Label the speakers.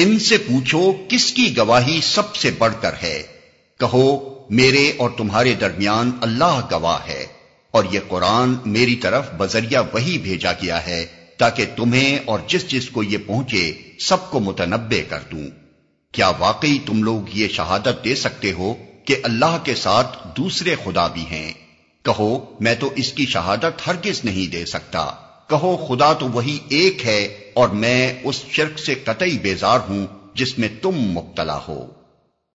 Speaker 1: ان سے پوچھو کس کی گواہی سب سے بڑھ کر ہے۔ کہو، میرے اور تمہارے درمیان اللہ گواہ ہے، اور یہ قرآن میری طرف بذریعہ وہی بھیجا گیا ہے تاکہ تمہیں اور جس جس کو یہ پہنچے سب کو متنبع کر دوں۔ کیا واقعی تم لوگ یہ شہادت دے سکتے ہو کہ اللہ کے ساتھ دوسرے خدا بھی ہیں؟ کہو، میں تو اس کی شہادت ہرگز نہیں دے سکتا۔ کہو خدا تو وہی ایک ہے اور میں اس شرک سے قطعی بیزار ہوں جس میں تم مبتلا ہو۔